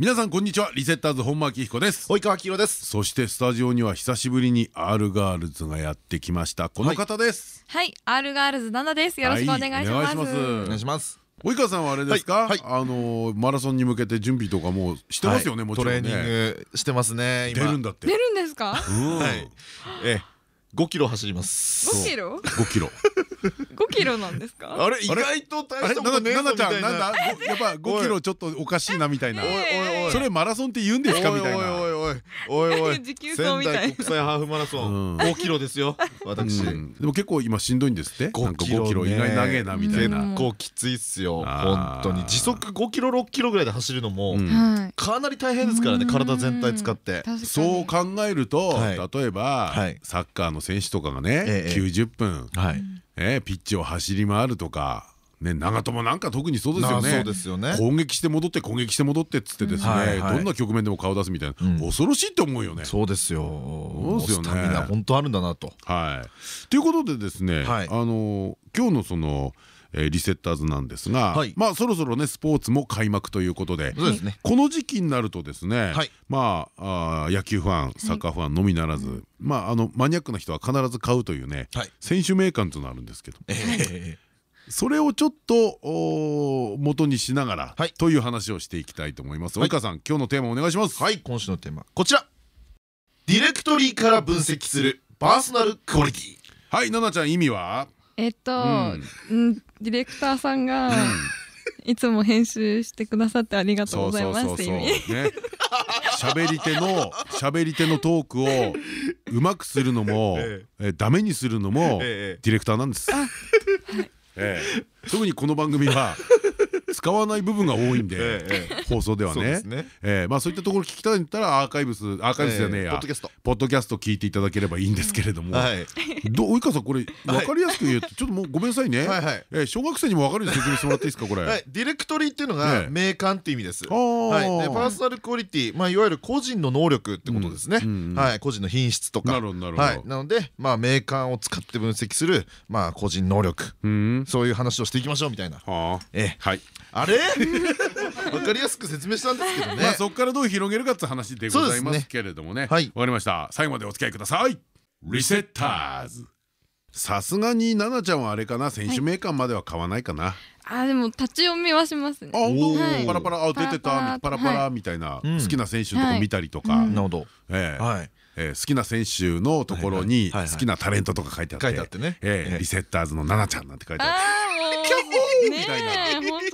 皆さんこんにちは。リセッターズ本間明彦です。及川明です。そしてスタジオには久しぶりに R ガールズがやってきました。この方です。はい、R ガールズナナです。よろしくお願いします。はいお願いします。お願いします。及川さんはあれですか、はい。はい。あのマラソンに向けて準備とかもうしてますよね、はい。もちろんね。トレーニングしてますね出るんだって。出るんですか？うん。はい。え5キロ走ります。5キロ？5キロ？5キロなんですか？あれ意外と大したことねえぞな。なちゃみたいなやっぱ5キロちょっとおかしいなみたいな。それマラソンって言うんですか？みたいなおいおいおい。おいおい持久走みたいな。仙台国際ハーフマラソうん。ン5キロですよ私。うん。でも結構今しんどいんですって？なんか5キロね意外に長えなみたい結な構きついっすよあー。本当に。時速5キロ6キロぐらいで走るのもうん。はい。かなり大変ですからね体全体使って。確かに。そう考えるとはい。例えばはい。サッカーの選手とかがねええ90分はい。えーピッチを走り回るとかね長友なんか特にそうですよね。攻撃して戻って攻撃して戻ってっつってですねはいはい。どんな局面でも顔出すみたいなうん。恐ろしいって思うよね。そうですよ。うですよね。スタミナ本当あるんだなと。はい。ということでですねはい。あの今日のそのえーリセッターズなんですがはい。まあそろそろねスポーツも開幕ということでそうですね。この時期になるとですね、はい。まああー野球ファンサッカーファンのみならず、まああのマニアックな人は必ず買うというね、はい。選手名鑑というのがあるんですけど。えそれをちょっと元にしながら、はいという話をしていきたいと思います。はい及川さん今日のテーマお願いします。はい今週のテーマこちらディレクトリーから分析するパーソナルクオリティはい、奈々ちゃん意味は？えっと、うんうん、ディレクターさんがいつも編集してくださってありがとうございますって意味。ね。喋り手の喋り手のトークを うまくするのも、ええダメにするのも、ええディレクターなんです。ええ。特にこの番組は使わない部分が多いんで、ええ放送ではね。そうですね。ええまあそういったところ聞きたいんだったらアーカイブスアーカイブスじゃねえや、ええポッドキャスト。ポッドキャスト聞いていただければいいんですけれども、はい。どう及川さんこれ分かりやすく言うとちょっともうごめんなさいね、小学生にも分かるように説明してもらっていいですかこれ。はい。ディレクトリーっていうのえがえ。名鑑って意味です。パーソナルクオリティまあいわゆる個人の能力ってことですね。個人の品質とか。なるほどなるほど。はい。なのでまあ名鑑を使って分析するまあ個人能力。うん。そういう話をしていきましょうみたいな。はあ。ええ。はい。あれ？わかりやすく説明したんですけどね。まあそこからどう広げるかって話でございますけれどもね。わ、はい。かりました。最後までお付き合いください。リセッターズ。さすがに奈々ちゃんはあれかな？選手名鑑までは買わないかな。あ、でも立ち読みはしますね。あ。パラパラ。あ出てた。パラパラみたいな、うん。好きな選手とか見たりとか、はいなるほど。ええ。好きな選手のところに好きなタレントとか書いてあって。リセッターズの奈々ちゃんなんて書いてああって。ーもうみたいな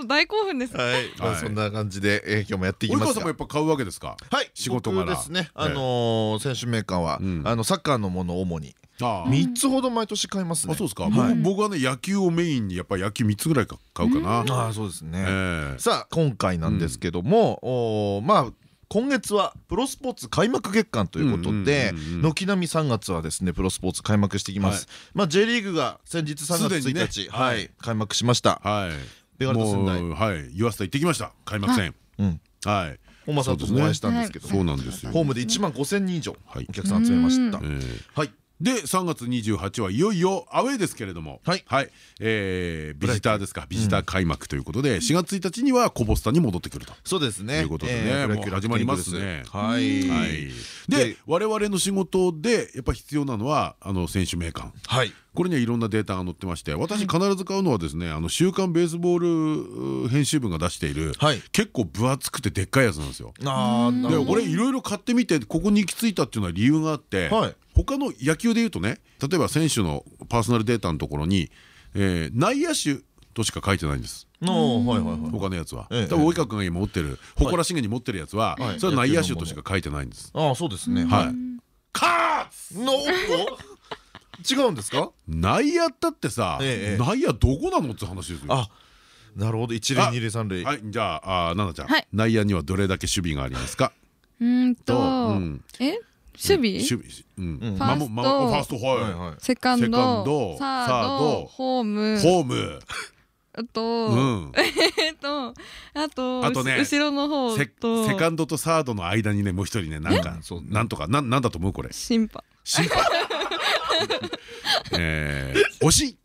大興奮です。はい。まはい。あそんな感じでえー今日もやっていきますが。さんもやっぱ買うわけですか？はい。仕事柄僕ですね。あのー選手名鑑はうん。あのサッカーのものを主に。ああ。3つほど毎年買いますね。あそうですか、はい。僕僕はね野球をメインにやっぱり野球3つぐらいか買うかな、ああそうですね。ええ。さあ今回なんですけどもまあ今月はプロスポーツ開幕月間ということで軒並み3月はですねプロスポーツ開幕してきます。まあ J リーグが先日3月すでにね。1日はいはい。開幕しました。はいベガルタ仙台。はい湯浅行ってきました。開幕戦うん。はい。本間さんともお会いしたんですけどそうなんですよ。ホームで1万5,000人以上はいお客さん集めました。ええ。はいで3月28はいよいよアウェーですけれども。はい。えービジターですか。ビジター開幕ということで4月1日にはコボスタに戻ってくると。そうですね。ということでね。えーもう始まりますね。はい。はい、でで我々の仕事でやっぱ必要なのはあの選手名鑑。はい。これにはいろんなデータが載ってまして私必ず買うのはですね「あの週刊ベースボール」編集部が出している、はい。結構分厚くてでっかいやつなんですよ。ああなるほど。で俺いろいろ買ってみてここに行き着いたっていうのは理由があって、はい他の野球でいうとね例えば選手のパーソナルデータのところに、えー内野手としか書いてないんです。のはいはいはい。他のやつは。ええ多分及川君が今持ってる誇らしげに持ってるやつは、はい。それは内野手としか書いてないんです。ああそうですね。はい。カーツ！の違うんですか？内野だってさ、ええ内野どこなのって話ですよ。あなるほど。一塁あ二塁三塁。はいじゃああー奈々ちゃん、はい。内野にはどれだけ守備がありますか？うーんと、え、守備守備うん。うん。ファースト。まもまファーストはい。はいはい。セカンセカンド。ドサーサード。ドホーム。ホーム。あと、うん。えっとあとあとね後ろの方セと。セカンドとサードの間にねもう一人ねなんかそうなんとかなんなんだと思うこれ？審判審判えー惜しい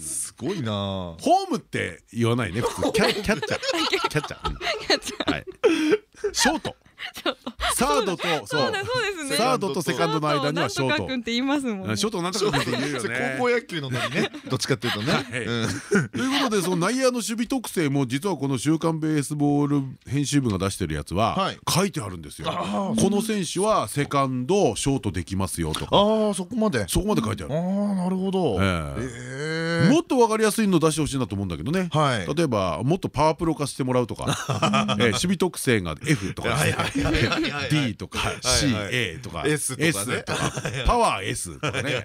すごいな。ホームって言わないね普通。キャ キャッチャー。キャッチャー。うん。はい。ショートサードとそそううだそう。ですね。サードとセカンドの間にはショート。なんとかくんって言いますもんね。ショートなんとかって言うよね。高校野球のノリね。どっちかっていうとね。ということでその内野の守備特性も実はこの「週刊ベースボール」編集部が出してるやつははい。書いてあるんですよ。この選手はセカンドショートできますよとか。ああそこまで。そこまで書いてある。ああなるほど。もっと分かりやすいの出してほしいなと思うんだけどね。はい。例えばもっとパワープロ化してもらうとか。えー守備特性が F とか D とかはい CA とか S とかね。とかパワー S とかね。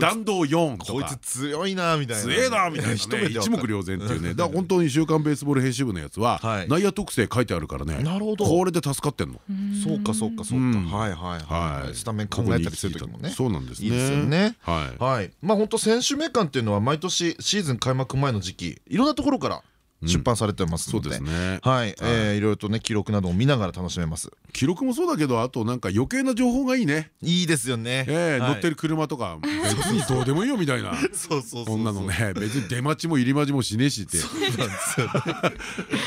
弾道4とこいかつ強いなみたいな。強えなみたいな一目で一目瞭然っていうね。だから本当に「週刊ベースボール」編集部のやつははい。内野特性書いてあるからね。なるほど。これで助かってんの。そうかそうかそうか。うん。はいはいははい。いスタメン考えたりする時もね。そうなんですね。いいですよね。はい。はい。まあ本当選手名鑑っていうのは毎年シーズン開幕前の時期いろんなところから出版されてますそうのでですね。はい。えーいろいろとね記録などを見ながら楽しめます。記録もそうだけどあとなんか余計な情報がいいね。いいですよね。ええはい。乗ってる車とか別にどうでもいいよみたいな。そうそうそんなのね別に出待ちも入り待ちもしねえしって。そうなんですよね。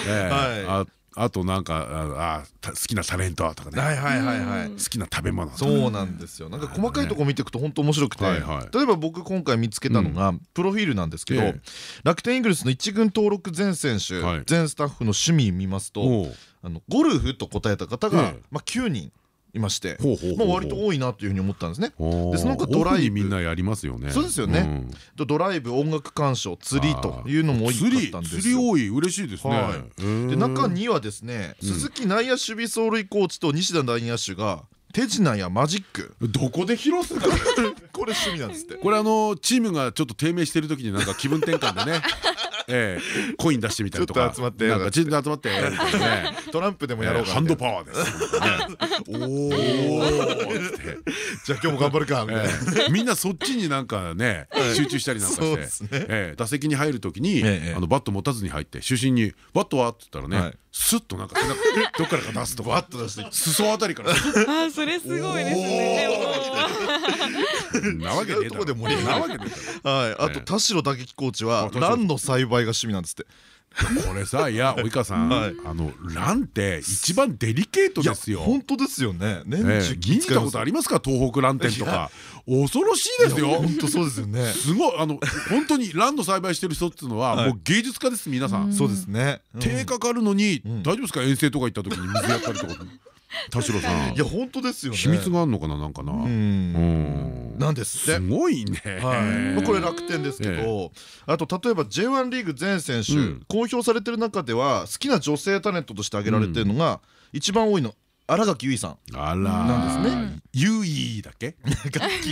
ええはい。ああとなんかああた好きなタレントとかね。はいはいはいはい。好きな食べ物とかそうなんですよ。なんか細かいとこ見ていくと本当面白くて。例はいはい。えば僕今回見つけたのがプロフィールなんですけどええ。楽天イーグルスの一軍登録全選手はい。全スタッフの趣味見ますとあのゴルフと答えた方がええ。まあ9人いましてまあ割と多いなというふうに思ったんですね。でその他ドライブ。みんなやりますよね。そうですよね。うん。とドライブ音楽鑑賞釣りというのも多か釣りったんです釣り多い。嬉しいですね。で中にはですね鈴木内野守備走塁コーチと西田内野手が手品やマジック。どこで披露するん これ趣味なんですって。これあのチームがちょっと低迷してる時になんか気分転換でねええコイン出してみたりとか。ちょっと集まって。なんか集まって。トランプでもやろうかハンドパワーです。おおじゃあ今日も頑張るかみんなそっちになんかね集中したりなんかして。打席に入る時にバット持たずに入って主審に「バットは?」って言ったらはい。ねスッとなんか背中どっからか出すとかバッと出して裾あたりから。あーそれすごいですねなわけねえだろ。なわけねえだろ。はい、あと田代打撃コーチはランの栽培が趣味なんですって。これさいや及川さんはいあのランって一番デリケートですよ。本当ですよね。年ええ中見に行ったことありますか？東北ラン店とか恐ろしいですよ。本当そうですよね。すごいあの本当にランの栽培してる人っていうのははいもう芸術家です皆さん。そうですね。うん手かかるのにん大丈夫ですか？遠征とか行った時に水やったりとか。田代さん。いや本当ですよね。秘密があるのかななんかな。なんですって。す。ごいね。これ楽天ですけえど、あと例えば J1 リーグ全選手、うん。公表されてる中では好きな女性タレントとして挙げられてるのが、一番多いの新垣結衣さん。あらなんですね。ゆいだっけ？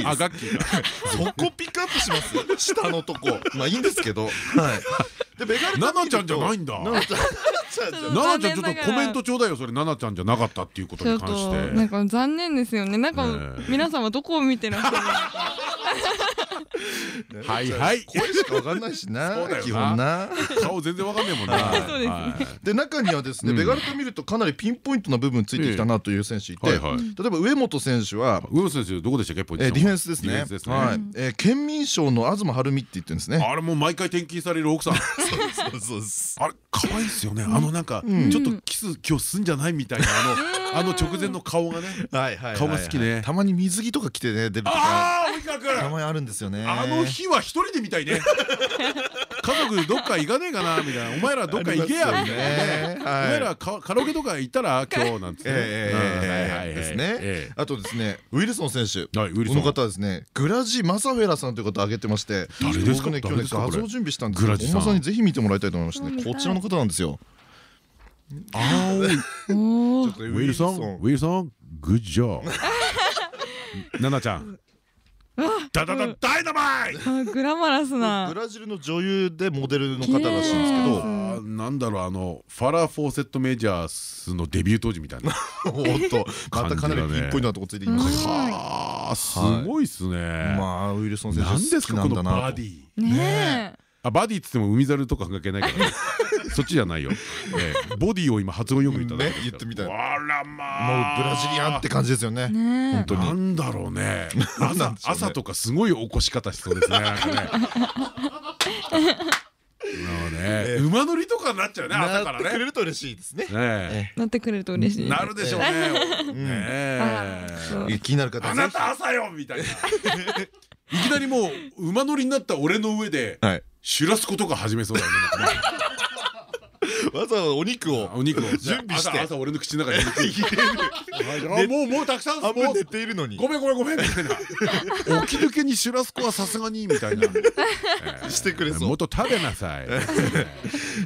あガッキー。か。そこピックアップします。下のとこ。まあいいんですけど。はい。でベガルタナナちゃんじゃないんだ。ナナちゃんナナちゃんじゃちゃんちょっとコメントちょうだいよそれ。ナナちゃんじゃなかったっていうことに関して。なんか残念ですよね。なんかええ。皆さんはどこを見てらっしゃるはいはい。声しかわかんないしな基本な。顔全然わかんねえもんな。そうですね。はいで中にはですね、うん。ベガルタ見るとかなりピンポイントな部分ついてきたなという選手いて、例えば上本選手は、上野先生どこでしたっけポジションえーディフェンスですね。はい。えー県民賞の東晴美って言ってるんですね。あれもう毎回転勤される奥さん。そうそうですあれ可愛いですよね。あのなんかうん。ちょっとキス今日すんじゃないみたいなあのあの直前の顔がね。はいはい顔が好きね。たまに水着とか着てね出るとか。ああ及川君たまにあるんですよね。あの日は一人で見たいね。家族どっか行かねえかなみたいな。お前らどっか行けやみたいなね。おはい。前らカカラオケとか行ったら今日なんつってですね。えあとですねウィルソン選手。えはいウィルソン。この方はですねグラジ・マサフェラさんという方を挙げてまして。誰ですか？僕ね今日ね画像準備したんですけどグラジさん。本間さんにぜひ見てもらいたいと思いまして。ねこちらの方なんですよ。あーおーちょっとウィルソンウィルソン。グッジョブナナちゃんダダダダイナマイグラマラスな。ブラジルの女優でモデルの方らしいんですけど。なんだろうあのファラー・フォーセット・メジャースのデビュー当時みたいな。おっと。またかなりピンポイントなとこついてきましたけどはあすごいっすね。まあウィルソン選手何ですかこのバディィ。ねえ。あバディっつっても海猿とか関係ないからね そっちじゃないよ。ええ。ボディを今発音よく言ったね言ってみたい。あらまもうあブラジリアンって感じですよね。本当に。なんだろうね。朝朝とかすごい起こし方しそうですね。ね。馬乗りとかになっちゃうね朝からねなってくれると嬉しいですね。ねなってくれると嬉しい。なるでしょうね。気になる方あなた朝よみたいな。いきなりもう馬乗りになった俺の上ではい。シュラスコとか始めそうだよね わざわざお肉をお肉を。準備して。朝朝俺の口の中に入れる あもうもうたくさんもう寝ているのに。ごめんごめんごめんみたいな。起き抜けにシュラスコはさすがにみたいな。してくれそう。もっと食べなさい。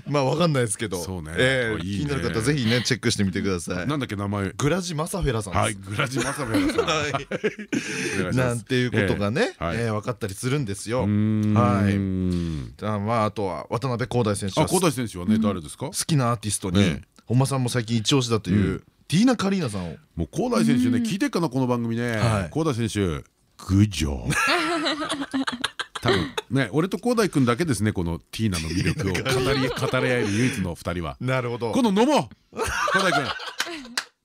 まあわかんないですけど。気になる方ぜひねチェックしてみてください。なんだっけ名前。グラジマサフェラさんはいグラジマサフェラさん。なんていうことがね分かったりするんですよ。はい。あまああとは渡辺光大選手は。あ小田選手はね誰ですか？好きなアーティストにええ。本間さんも最近一押しだというティーナ・カリーナさんを。もう高大選手ね聞いてっかなこの番組ねはい。高大選手グッジョブ 多分ね俺と高大君だけですねこのティーナの魅力を。語り語り合える唯一の二人は。なるほど。今度飲もう！高大君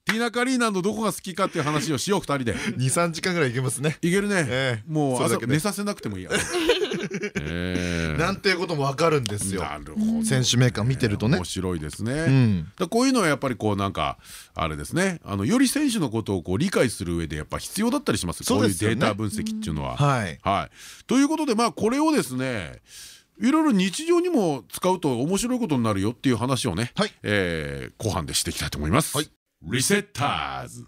ティーナ・カリーナのどこが好きかっていう話をしよう二人で。23時間ぐらいいけますね。いけるね。ええ。もう朝寝させなくてもいいや。ええ。なんていうことも分かるんですよ。なるほど。選手メーカー見てるとね。面白いですうねこういうのはやっぱりこうなんかあれですね。あのより選手のことをこう理解する上でやっぱ必要だったりします？こういうデータ分析っていうのは。はい。はい、ということでまあこれをですねいろいろ日常にも使うと面白いことになるよっていう話をね、はい。えー後半でしていきたいと思います。はいリセッターズ。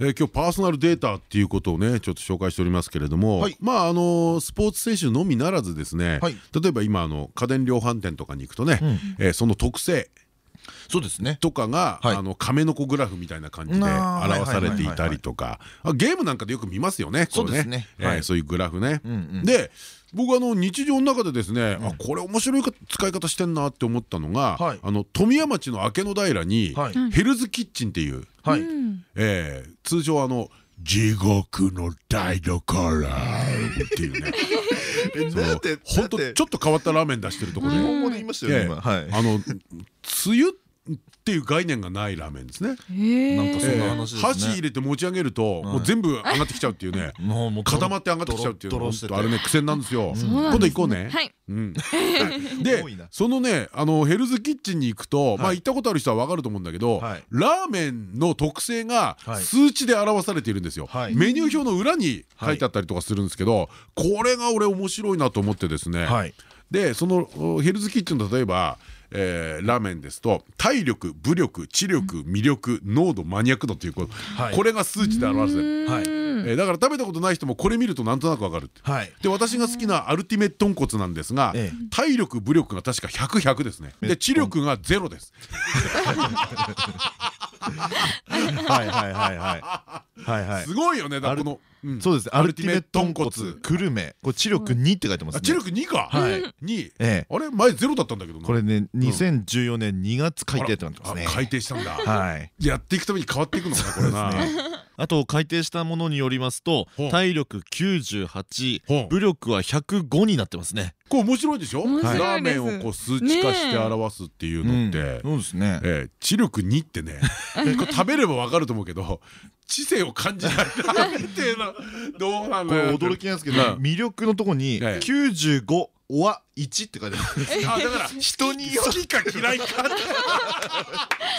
えー今日パーソナルデータっていうことをねちょっと紹介しておりますけれども、はい。まああのスポーツ選手のみならずですね、はい。例えば今あの家電量販店とかに行くとね、うん。えーその特性。そうですね。とかが、はい。あの亀の子グラフみたいな感じで表されていたりとか。あゲームなんかでよく見ますよねそうですね。えーはいそういうグラフね。うんうん。で僕あの日常の中でですね、あこれ面白いか使い方してんなって思ったのが、はい。あの富山町の明け野平に、はい。ヘルズキッチンっていう、はえー通称あの地獄の台所っていうね。そのだってほんとだってちょっと変わったラーメン出してるとこで、日本語で言いましたよね今。はい。あのつゆっていう概念がないラーメンですね。なんかそんな話ですね。箸入れて持ち上げるともう全部上がってきちゃうっていうね。固まって上がってきちゃうっていうあれね苦戦なんですよ。今度行こうね。はい。うん。でそのねあのヘルズキッチンに行くとまあはい行ったことある人は分かると思うんだけどはい。ラーメンの特性がはい。数値で表されているんですよ。はい。メニュー表の裏に書いてあったりとかするんですけどこれが俺面白いなと思ってですね。はい。でそのおヘルズキッチンの例えば、えーラーメンですと体力武力知力魅力濃度マニアック度っていうこ,、はい。これが数値で表す、えはい。ーだから食べたことない人もこれ見るとなんとなくわかる。はい。で私が好きなアルティメット豚骨なんですが、ええ。体力武力が確か100100ですね。で知力がゼロです。はいはいはいはいはいはいすごいよねだからこの、うん。そうです。アルティメット豚骨豚骨久留米これ知力2って書いてますね。あ知力2か、はい。2ええ。あれ前ゼロだったんだけどな。これね2014年2月改定ってなってますね。あ改定したんだ。はい。やっていくために変わっていくのかなこれな、あと改定したものによりますと体力ほ98う。武力は105になってますね。これ面白いでしょ？ラーメンをこう数値化して表すっていうのって、そうですね。えー知力2ってね。これ食べれば分かると思うけど知性を感じないなっていうのどうなのこれ驚きなんですけどうん。魅力のとこにええ。95は1って書いてある。あだから人によ好きか嫌いか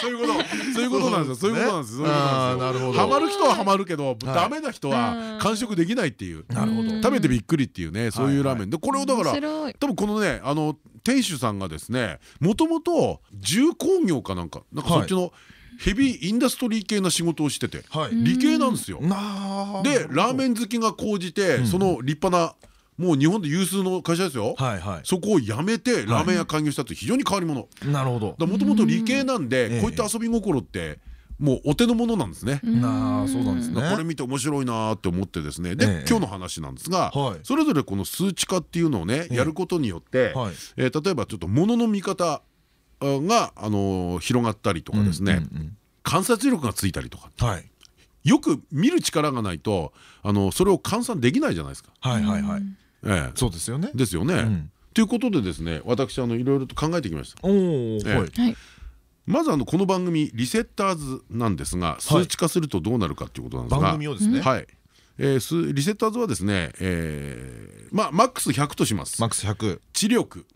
そういうこと。そういうことなんですよ。そういうことなんですよ。そういうことなんですよ。あーなるほど。ハマる人はハマるけどダメな人は完食できないっていう。なるほど。食べてびっくりっていうねそういうラーメン。でこれをだから多分このねあの店主さんがですねもともと重工業かなんかなんかそっちのヘビーインダストリー系な仕事をしててはい。理系なんですよ。なでラーメン好きが高じてその立派なもう日本で有数の会社ですよ。はいはそこを辞めてラーメン屋開業したって非常に変わり者。いなるほど。もともと理系なんええでこういった遊び心ってもうお手の物なんですね。なあそうなんですね。これ見て面白いなーって思ってですね。でええ。今日の話なんですがはい。それぞれこの数値化っていうのをねえ。やることによってはい。えー例えばちょっと物の見方があの広がったりとかですね観察力がついたりとか。はい。よく見る力がないとあのそれを換算できないじゃないですか。はいはいはい。ええ。そうですよね。ですよね。ん。ということでですね私あのいろいろと考えてきました。まずあのこの番組リセッターズなんですが数値化するとどうなるかということなんですが、番組をですね。はい、えーすリセッターズはですね、えーまあマックス100とします。マックス100知力。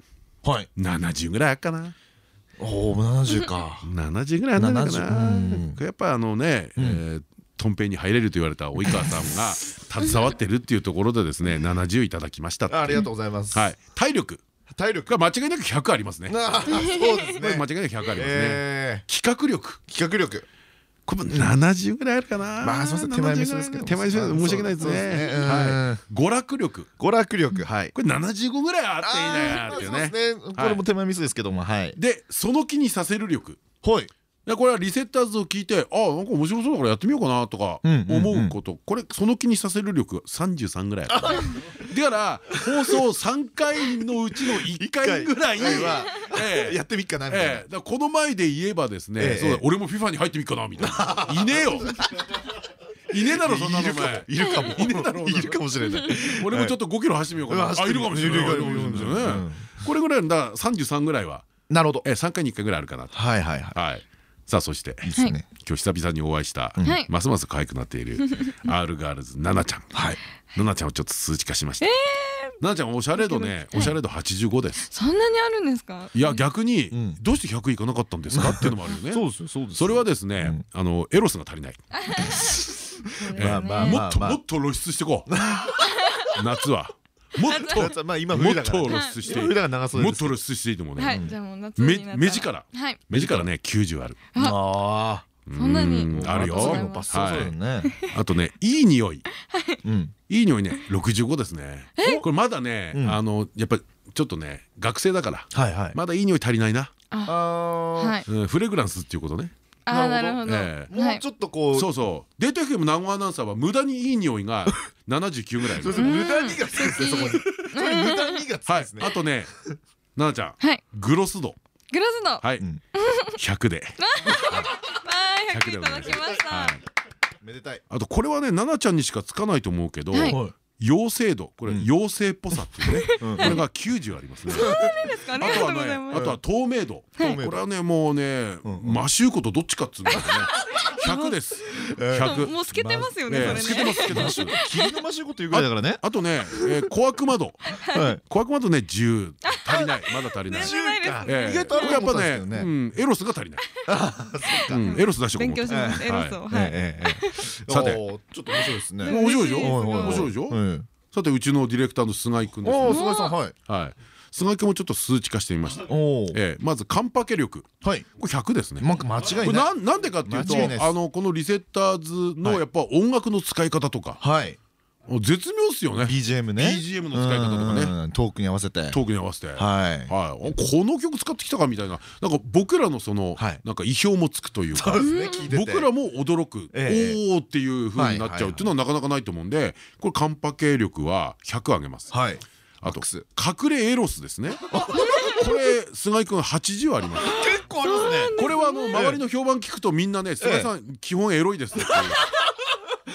はい。70ぐらいかな。おお70か。70ぐらいあるんじゃな。いかな70うん。やっぱりあのね、えートンペイに入れると言われた及川さんが 携わってるっていうところでですね70いただきましたありがとうございます。はい、体力。体力。が間違いなく100ありますね。そうですね。間違いなく100ありますね。え企画力。ー企画力これも70ぐらいあるかな。まあすいません手前味噌ですけど手前味噌申し訳ないですね。はい。娯楽力娯楽力はいこれ75ぐらいあっていいなっていうね。これも手前ミスですけどもはいでその気にさせる力。はいでこれはリセッターズを聞いてあなんか面白そうだからやってみようかなとか思うこと。これその気にさせる力が33ぐらい だから放送3回のうちの1回ぐらいはええ。やってみっかなみたいな。この前で言えばですね、俺も FIFA に入ってみっかなみたいな。いねえよ。いねえだろそんなのお前。いるかも。いねえだろいるかもしれない。俺もちょっと5キロ走ってみようかな。はい。あいるかもしれない。これぐらいだ33ぐらいは。なるほど。え3回に1回ぐらいあるかなはいはい。はい。さあそして今日久々にお会いしたはい。ますます可愛くなっている R ガールズナナちゃん。はい。ナナちゃんをちょっと数値化しました。ナナちゃんおしゃれ度ねおしゃれ度85です。そんなにあるんですか？いや逆にん。どうして100いかなかったんですか？っていうのもあるよね。そうですよそうですそれはですね、あのエロスが足りない。まあまあもっとまあもっと露出してこう。夏はもっとまあ今もっと露出して。もっと露出していいと思うね。はいじゃあもう夏目目力。はい。目力ね90ある。あそんなに。うんあるよ。あとね。あとねいい匂い。うん。いい匂いね65ですね。これまだねん。あのやっぱちょっとね学生だから。まだいい匂い足りないな。あはい。うんフレグランスっていうことね。あーなるほど。えもうちょっとこう。そうそう。データ FM 名古屋アナウンサーは無駄にいい匂いが79ぐらい。あ るそう。そう無駄にがつくんですねそこに。それ無駄にがつですね。あとね奈々ちゃん。はい。グロス度。グラスのはい。ん。100で。はい。100 いただきました。はい。めでたい。あとこれはね奈々ちゃんにしかつかないと思うけど妖精度。これ妖精っぽさっていうね。うん。これが90ありますね。あとはねあとは透明度。はいこれはねもうねうんマシューコとどっちかっつうんだよね。100です。100もう透けてますよねええ透けてます透けてます。霧のましいこと言うぐらいだからね。あとねえー小悪魔度。はい。小悪魔度ね10足りない。まだ足りない。全 然ないですええ。意外とやっぱねうん。エロスが足りない。うん。エロス出し勉強します。エロスを。さて。ちょっと面白いですね。面白いでしょ？面白いでしょ？えさてうちのディレクターの菅井君です菅井さんはい。はい。菅井君もちょっと数値化してみました。ええ。まずカンパケ力。はい。これ100ですね。ま間違いない。なんなんでかっていうとあのこのリセッターズのやっぱ音楽の使い方とか。はい絶妙っすよね。BGM ね。BGM の使い方とかね。ねトークに合わせて。トークに合わせて。はい。はい。この曲使ってきたかみたいな。なんか僕らのそのはい。なんか意表もつくというか。僕らも驚く。ええ。おおっていう風になっちゃうっていうのはなかなかないと思うんでこれカンパ系力は100上げます。はい。あと隠れエロスですね。これ菅井君80あります。結構ありますね。これはあの周りの評判聞くとみんなね菅井さん基本エロいですっていう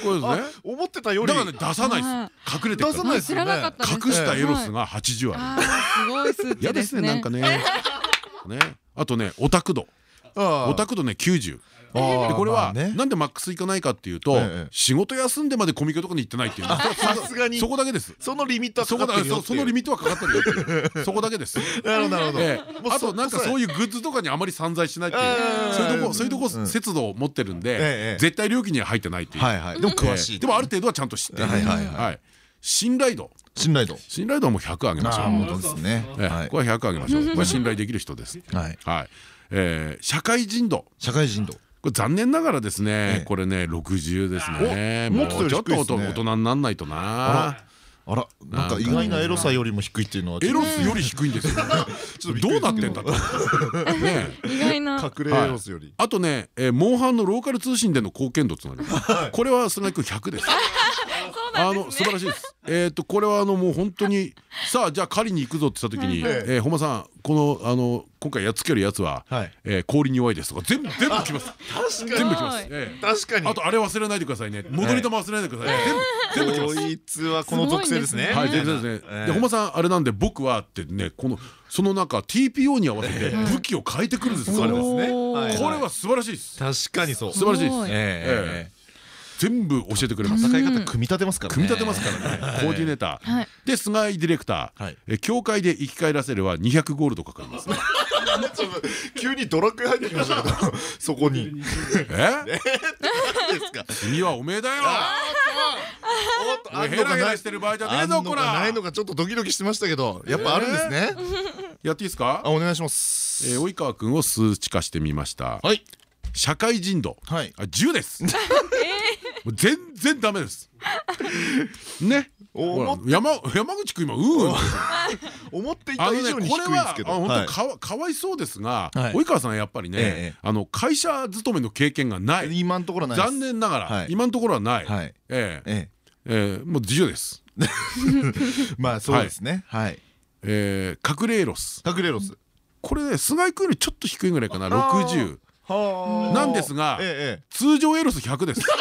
これですね。思ってたより。だからね出さないあです。隠れて出さないです知らなかったです。隠したエロスが80ああーすごい数値ですすねねなんかね。ね。あとねオタク度オオタク度ね90でこれはなんでマックスいかないかっていうとええ仕事休んでまでコミケとかに行ってないっていう。のさすがに。そこだけです。そのリミットはそこだかかってるよそそのリミットはかかってるよっていう。そこだけです。なるほどあとなんかそういうグッズとかにあまり散財しないっていう。うん。そういうとこそういうとこうん。節度を持ってるんえでえ絶対料金には入ってないっていう。はいはい。でも詳しい。ええでもある程度はちゃんと知ってる。はいはいはい。はい。信頼度。信頼度。信頼度はもう100上げましょう。これは100上げましょう。これは信頼できる人ですはい。はいえー社会人度社会人度これ残念ながらですねええ。これね60ですね。もうちょっと大人になんないとな。あらなんか意外なエロさよりも低いっていうのはエロスより低いんですよ。ちょっとびっくど。うなってんだと。ね意外な。隠れエロスより。あとね、えー、モンハンのローカル通信での貢献度つまり。これは菅井君100です あの素晴らしいです。えっとこれはあのもう本当にさあじゃあ狩りに行くぞって言った時に、えー本間さんこのあの今回やっつけるやつは、はい。えー氷に弱いですとか全部全部来ます。確全部来ます。確かに。あとあれ忘れないでくださいね。戻り玉忘れないでください。全部全部来ます。こいつはこの属性ですね。はい、全然ですね。ええ。で、本間さん、あれなんで、僕はってね、この、その中、TPO に合わせて武器を変えてくるんです。これは素晴らしいです。確かにそう。素晴らしいです。ええ全部教えてくれます。戦い方組み立てますからね組み立てますからね。コーディネータはいー。で、菅井ディレクタはいー。え、協会で生き返らせるは200ゴールドかかります。急にドラッグ入ってきましたけど そこにえ？ですか？君はおめえだよ。おっとヘラヘラしてる場合じゃねえぞ、こら。ないのかちょっとドキドキしてましたけどやっぱあるんですねやっていいですか？あお願いしますえー及川君を数値化してみました。はい社会人度。はいあ10です。全然ダメです。ね。山山口君今うんうん。思っていた以上に低これはいですけどあ本はい当かわかわいそうですがはい及川さんはやっぱりえねえあの会社勤めの経験がない。今のところはない残念ながはいら今のところはない。はいえええええもう10です。え まあそうですねはいええカクレーロス。カクレロスこれね菅井君よりちょっと低いぐらいかなあー60。はあ。なんですがえええ通常エロス100です。通常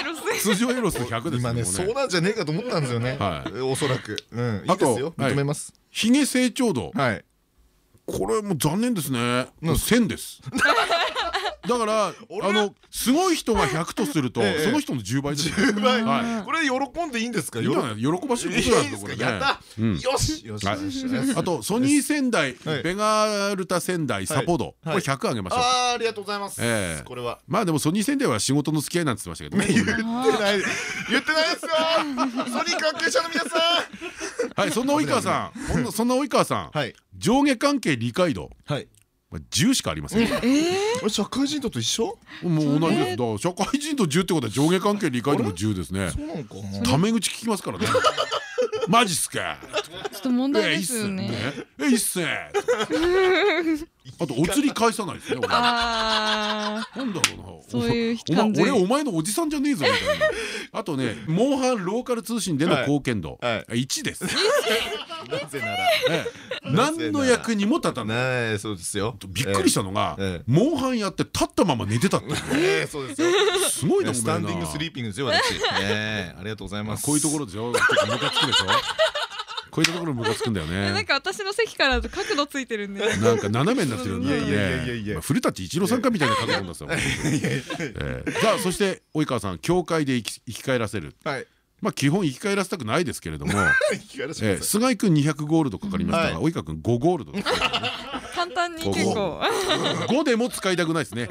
エロス。通常エロス100です。え今ねそうなんじゃねえかと思ったんですよね。はい。おそらく。うんいいあとですよ。はい。認めます。ヒゲ成長度。はい。これもう残念ですね。うんもう1000です。だから俺あのすごい人が100とするとええ。その人の10倍ですね。10倍。はい。これ喜んでいいんですか？喜ばしいことなんですよこれね。やった。うん。よし。よし。あとソニー仙台はい。ベガルタ仙台サポド。これはい。100あげましょう。ありがとうございます。ええ。これは。まあでもソニー仙台は仕事の付き合いなんて言ってましたけどね。言ってない言ってないですよ。ソニー関係者の皆さん。はいそんな及川さん。そんな及川さん。はい。上下関係理解度。はいまあ10しかありません。これ社会人とと一緒？もう同じです。だ社会人と10ってことは上下関係理解度も10ですね。そうなのかタメ口聞きますからね。マジっすか？ちょっと問題えいいっすねですよね。。えいいっすね。あとお釣り返さないですね。俺あなんだろうな。そういうお前感じ俺お前のおじさんじゃねえぞみたいな。あとね、モンハンローカル通信での貢献度はい1です。なぜならええ何の役にも立たない。ねえそうですよびっくりしたのがええ、モンハンやって立ったまま寝てたって。ええそうですよすごいと思うんス。タンディングスリーピングですよ私ええありがとうございますこういうところでしょ。ちょっとムカつくでしょ。こういうところムカつくんだよーなんね。か私の席からだと角度ついてるんで。なんか斜めになってるんだよいやいやいやいやいね。古舘一郎さんかみたいな角度なんですよ。ええさあそして及川さん教会で生き生き返らせる。はいまあ基本生き返らせたくないですけれども、菅井君200ゴールドかかりましたが、は及川君5ゴールド。簡単に結構。5でも使いたくないですね。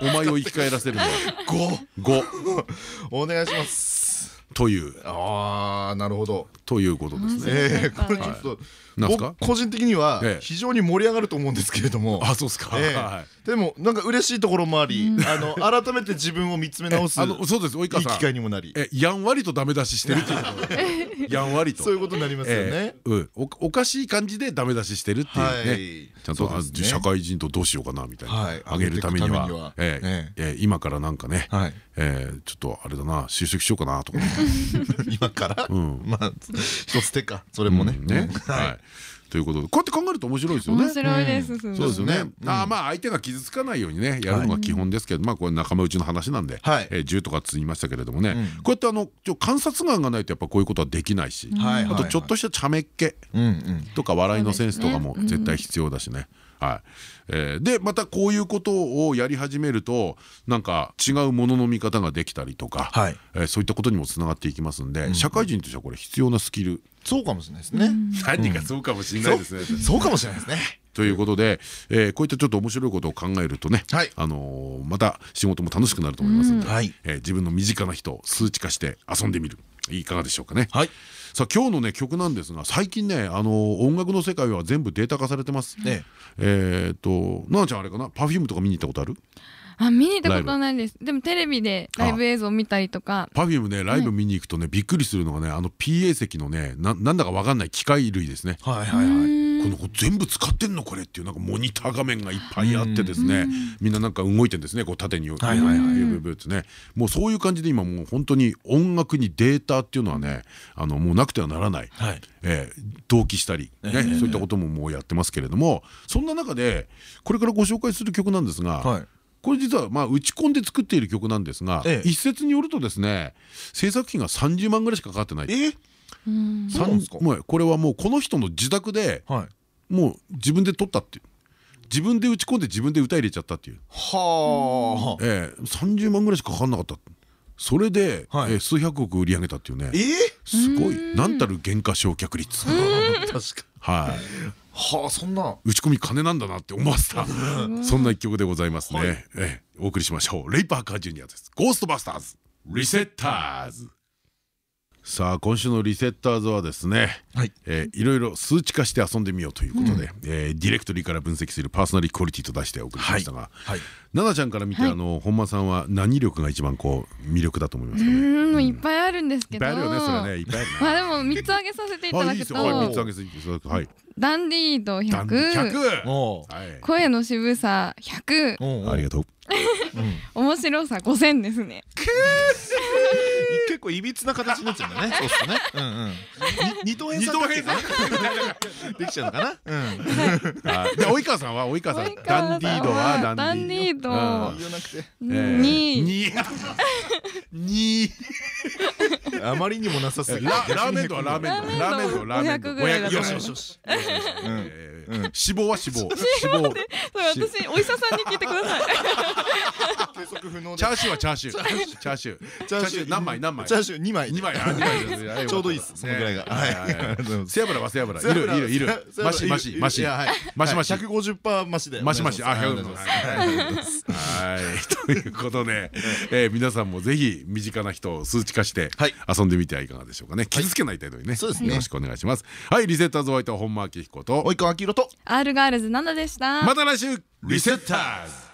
お前を生き返らせるのは。五。5お願いします。という。ああなるほどということですね。ええこれちょっと僕個人的にはええ。非常に盛り上がると思うんですけれども。あそうですか。でもなんか嬉しいところもありあの改めて自分を見つめ直す いあのそうです。及川い機さん。会にもなり。えやんわりとダメ出ししてるっていうこと。で やんわりと。そういうことになりますよね。ええ。うん。おおかしい感じでダメ出ししてるっていうね、はい。ちゃんと、社会人とどうしようかなみたいな、はい。上げるためには。ええ。えええ。今からなんかね、はい。ええ。ちょっとあれだな。就職しようかなとか 今から？ん。まあ 一つ手かそれもね。はい。ということでこうやって考えると面白いですよね。面白いです。そうですよね。あーまあ相手が傷つかないようにねやるのが基本ですけど、まあこれ仲間内の話なんで、銃とかつ言いましたけれどもね、うん。こうやってあのちょ観察眼がないとやっぱこういうことはできないし、はいあとちょっとした茶目っ気とか笑いのセンスとかも絶対必要だしね。はい。えーでまたこういうことをやり始めるとなんか違うものの見方ができたりとか、はい。えーそういったことにもつながっていきますんで、社会人としてはこれ必要なスキル。そうかもしれないですね。何がそうかもしれないですね。そうかもしれないですね。ということで、えーこういったちょっと面白いことを考えるとね、はい。あのーまた仕事も楽しくなると思いますので、うん。はい。えー自分の身近な人を数値化して遊んでみるいかがでしょうかね。はいさあ今日のね曲なんですが最近ね、あのー音楽の世界は全部データ化されてます。ええーっと奈々ちゃんあれかな？Perfume とか見に行ったことある？あ見に行ったことないです。でもテレビでライブ映像見たりとか。Perfume ねライブ見に行くとねびっくりするのがねあの PA 席のねななんだかわかんない機械類ですね。はいはいはいの子全部使ってんのこれっていうなんかモニター画面がいっぱいあってですね。みんななんか動いてんですねこう縦にブはいはいーブーってね。もうそういう感じで今もう本当に音楽にデータっていうのはねあのもうなくてはならない。はい。えー同期したりねそういったことももうやってますけれどもそんな中でこれからご紹介する曲なんですがはい。これ実はまあ打ち込んで作っている曲なんですがええ。一説によるとですね制作費が30万ぐらいしかかかってない。え？うんそうなんですか？もうこれはもうこの人の自宅ではい。もう自分で撮ったっていう。自分で打ち込んで自分で歌入れちゃったっていう、はあ。ええ。30万ぐらいしかかかんなかったそれで、はい。えー数百億売り上げたっていうね。え？すごい。何たる原価償却率。確かはい。はあそんな。打ち込み金なんだなって思わせた。そんな一曲でございますね、ええ。お送りしましょう。レイ・パーカー・ジュニアです。ゴーストバスターズリセッターズさあ今週のリセッターズはですね、はい。えーいろいろ数値化して遊んでみようということで、えーディレクトリから分析するパーソナリクオリティと出してお送りしましたが、はい。奈々ちゃんから見て、あの本間さんは何力が一番こう魅力だと思いますかね？いっうん。もういっぱいあるんですけど。ぱいあるよねそれはねいっぱいあるね。まあでも三つ挙げさせていただくいですよ。はい三つと挙げていただく。はい。ダンディードダン100 100おはい。声の渋さ100おありがとう。面白さ5000ですね。結構いびつな形になっちゃうんだね。そうするとね。うんうん。に 二等辺三角形かなできちゃうのかな？うん。あで及川さんは及川さん。ダンディードはダンディー。ド。ダンディード。うん。言わなくてえー。にににあまりにもなさすぎて。ララーメンドはラーメンド。ラーメンド。ラーメンド。500ぐらいだとよしよしよし。うんえー脂肪は脂肪脂肪それ私お医者さんに聞いてください。計測不能チャーシュー。はチャーシュー。チャーシュー。チャーシュー。何枚何枚？チャーシュー2枚二枚。ちょうどいいです。そのぐらいが。ねはい。はい。はい背脂は背脂。いるいるいる。マシマシマシ。マシマシ。150パーマシでマシマシ。あ100お願いしますはい。ということでえー皆さんもぜひ身近な人を数値化してはい。遊んでみてはいかがでしょうかね。傷つけない程度にね。よろしくお願いします。はい。リセッターズお相手は本間明彦と及川明宏と R ガールズ7でした。また来週。リセッターズ